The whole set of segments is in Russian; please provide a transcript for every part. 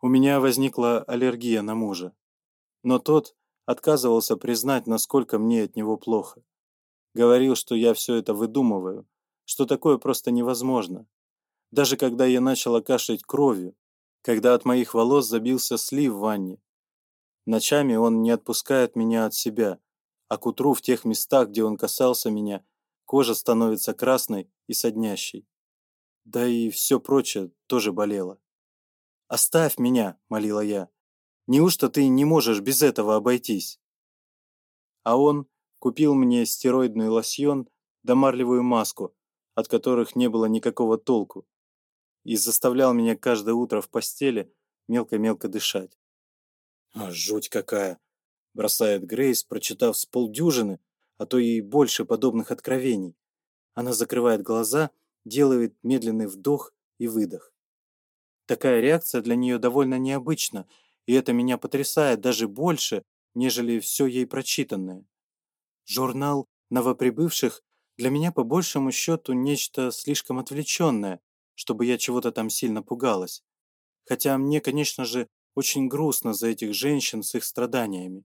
У меня возникла аллергия на мужа. Но тот отказывался признать, насколько мне от него плохо. Говорил, что я все это выдумываю, что такое просто невозможно. Даже когда я начала кашлять кровью, когда от моих волос забился слив в ванне. Ночами он не отпускает меня от себя, а к утру в тех местах, где он касался меня, кожа становится красной и соднящей. Да и все прочее тоже болело. «Оставь меня!» – молила я. «Неужто ты не можешь без этого обойтись?» А он купил мне стероидный лосьон да марлевую маску, от которых не было никакого толку, и заставлял меня каждое утро в постели мелко-мелко дышать. «А, «Жуть какая!» – бросает Грейс, прочитав с полдюжины, а то и больше подобных откровений. Она закрывает глаза, делает медленный вдох и выдох. Такая реакция для нее довольно необычна, и это меня потрясает даже больше, нежели все ей прочитанное. Журнал новоприбывших для меня по большему счету нечто слишком отвлеченное, чтобы я чего-то там сильно пугалась. Хотя мне, конечно же, очень грустно за этих женщин с их страданиями.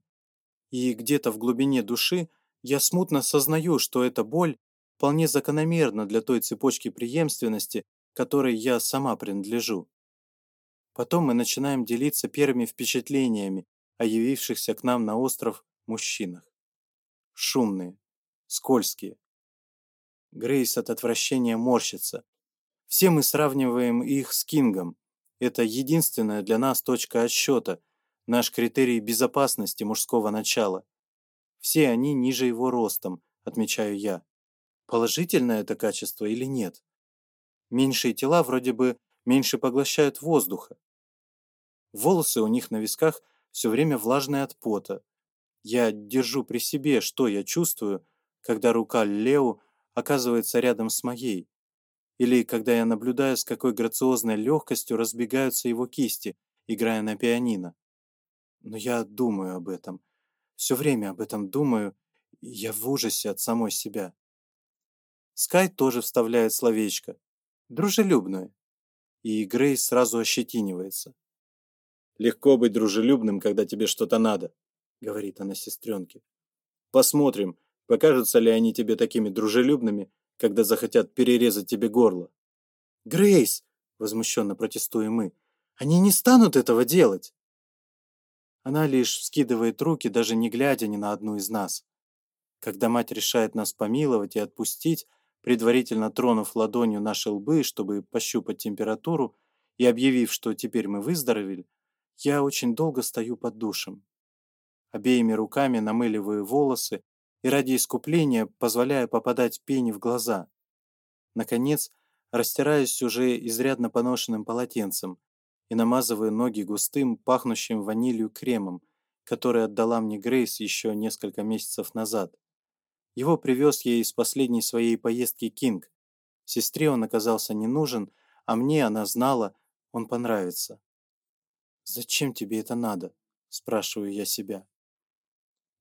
И где-то в глубине души я смутно сознаю, что эта боль вполне закономерна для той цепочки преемственности, которой я сама принадлежу. Потом мы начинаем делиться первыми впечатлениями о явившихся к нам на остров мужчинах. Шумные, скользкие. Грейс от отвращения морщится. Все мы сравниваем их с Кингом. Это единственная для нас точка отсчета, наш критерий безопасности мужского начала. Все они ниже его ростом, отмечаю я. Положительное это качество или нет? Меньшие тела вроде бы меньше поглощают воздуха. Волосы у них на висках все время влажные от пота. Я держу при себе, что я чувствую, когда рука Лео оказывается рядом с моей, или когда я наблюдаю, с какой грациозной легкостью разбегаются его кисти, играя на пианино. Но я думаю об этом. Все время об этом думаю, я в ужасе от самой себя. Скай тоже вставляет словечко. Дружелюбное и Грей сразу ощетинивается. «Легко быть дружелюбным, когда тебе что-то надо», — говорит она сестренке. «Посмотрим, покажутся ли они тебе такими дружелюбными, когда захотят перерезать тебе горло». «Грейс!» — возмущенно протестуем мы. «Они не станут этого делать!» Она лишь вскидывает руки, даже не глядя ни на одну из нас. Когда мать решает нас помиловать и отпустить, предварительно тронув ладонью наши лбы, чтобы пощупать температуру, и объявив, что теперь мы выздоровели, я очень долго стою под душем. Обеими руками намыливаю волосы и ради искупления позволяю попадать пене в глаза. Наконец, растираюсь уже изрядно поношенным полотенцем и намазываю ноги густым, пахнущим ванилью кремом, который отдала мне Грейс еще несколько месяцев назад. Его привез ей из последней своей поездки Кинг. Сестре он оказался не нужен, а мне, она знала, он понравится. «Зачем тебе это надо?» – спрашиваю я себя.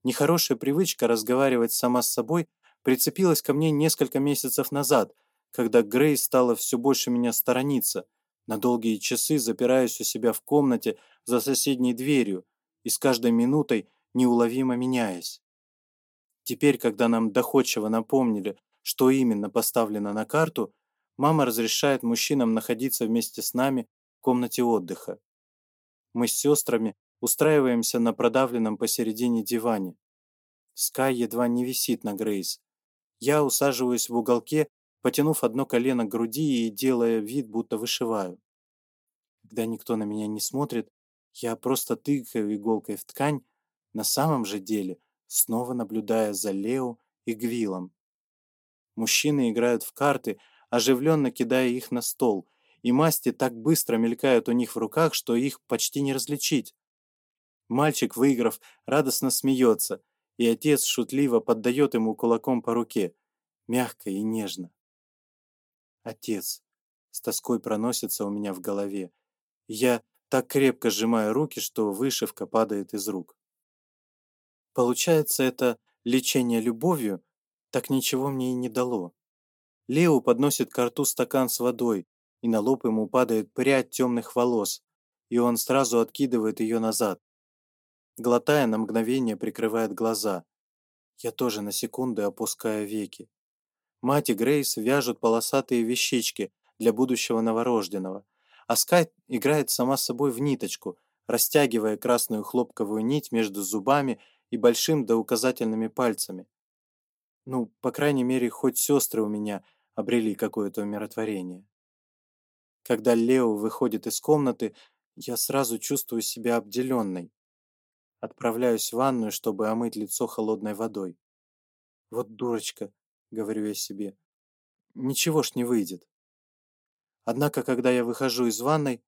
Нехорошая привычка разговаривать сама с собой прицепилась ко мне несколько месяцев назад, когда Грей стала все больше меня сторониться, на долгие часы запираясь у себя в комнате за соседней дверью и с каждой минутой неуловимо меняясь. Теперь, когда нам доходчиво напомнили, что именно поставлено на карту, мама разрешает мужчинам находиться вместе с нами в комнате отдыха. Мы с сестрами устраиваемся на продавленном посередине диване. Скай едва не висит на Грейс. Я усаживаюсь в уголке, потянув одно колено к груди и делая вид, будто вышиваю. Когда никто на меня не смотрит, я просто тыкаю иголкой в ткань, на самом же деле – снова наблюдая за Лео и Гвилом. Мужчины играют в карты, оживленно кидая их на стол, и масти так быстро мелькают у них в руках, что их почти не различить. Мальчик, выиграв, радостно смеется, и отец шутливо поддает ему кулаком по руке, мягко и нежно. «Отец!» — с тоской проносится у меня в голове. Я так крепко сжимаю руки, что вышивка падает из рук. Получается, это лечение любовью так ничего мне и не дало. Лео подносит к рту стакан с водой, и на лоб ему падает прядь темных волос, и он сразу откидывает ее назад. Глотая, на мгновение прикрывает глаза. Я тоже на секунду опускаю веки. Мать и Грейс вяжут полосатые вещички для будущего новорожденного, а Скайт играет сама собой в ниточку, растягивая красную хлопковую нить между зубами и большим да указательными пальцами. Ну, по крайней мере, хоть сестры у меня обрели какое-то умиротворение. Когда Лео выходит из комнаты, я сразу чувствую себя обделенной. Отправляюсь в ванную, чтобы омыть лицо холодной водой. «Вот дурочка», — говорю я себе, — «ничего ж не выйдет». Однако, когда я выхожу из ванной,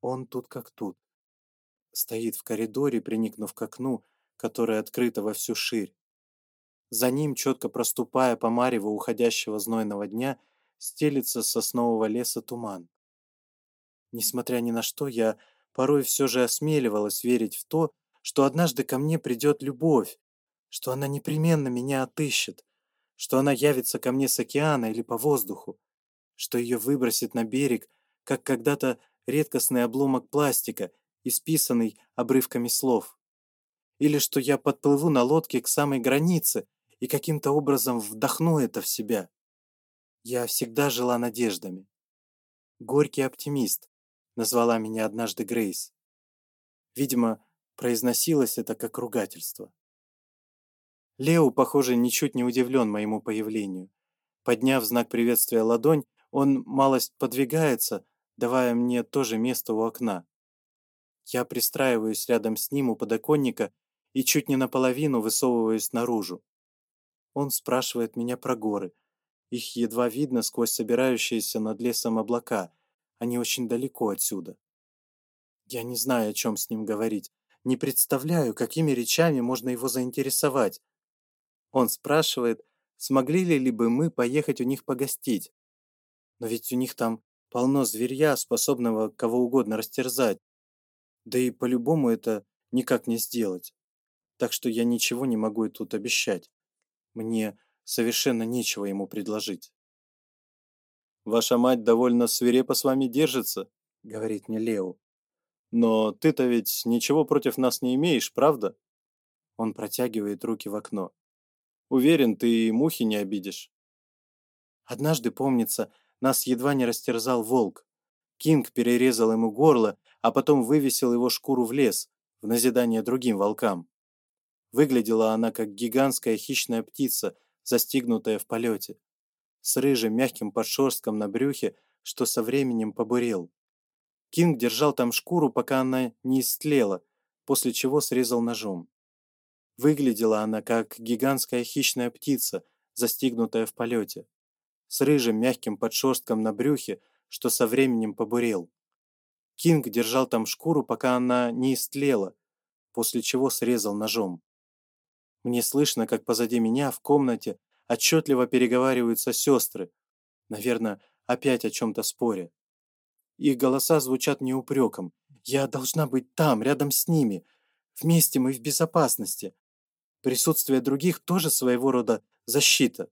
он тут как тут. Стоит в коридоре, приникнув к окну, которая открыта во всю ширь. За ним, четко проступая по мареву уходящего знойного дня, стелится с соснового леса туман. Несмотря ни на что, я порой все же осмеливалась верить в то, что однажды ко мне придет любовь, что она непременно меня отыщет, что она явится ко мне с океана или по воздуху, что ее выбросит на берег, как когда-то редкостный обломок пластика, исписанный обрывками слов или что я подплыву на лодке к самой границе и каким-то образом вдохну это в себя. Я всегда жила надеждами. «Горький оптимист», — назвала меня однажды Грейс. Видимо, произносилось это как ругательство. Лео, похоже, ничуть не удивлен моему появлению. Подняв знак приветствия ладонь, он малость подвигается, давая мне тоже место у окна. Я пристраиваюсь рядом с ним у подоконника и чуть не наполовину высовываюсь наружу. Он спрашивает меня про горы. Их едва видно сквозь собирающиеся над лесом облака. Они очень далеко отсюда. Я не знаю, о чем с ним говорить. Не представляю, какими речами можно его заинтересовать. Он спрашивает, смогли ли бы мы поехать у них погостить. Но ведь у них там полно зверья, способного кого угодно растерзать. Да и по-любому это никак не сделать так что я ничего не могу и тут обещать. Мне совершенно нечего ему предложить. «Ваша мать довольно свирепо с вами держится», — говорит мне Лео. «Но ты-то ведь ничего против нас не имеешь, правда?» Он протягивает руки в окно. «Уверен, ты и мухи не обидишь». Однажды, помнится, нас едва не растерзал волк. Кинг перерезал ему горло, а потом вывесил его шкуру в лес, в назидание другим волкам. Выглядела она как гигантская хищная птица, застигнутая в полете, с рыжим мягким подшерстком на брюхе, что со временем побурел. Кинг держал там шкуру, пока она не истлела, после чего срезал ножом. Выглядела она как гигантская хищная птица, застигнутая в полете, с рыжим мягким подшерстком на брюхе, что со временем побурел. Кинг держал там шкуру, пока она не истлела, после чего срезал ножом. Мне слышно, как позади меня в комнате отчетливо переговариваются сестры. Наверное, опять о чем-то спорят. Их голоса звучат не упреком. «Я должна быть там, рядом с ними. Вместе мы в безопасности». Присутствие других тоже своего рода защита.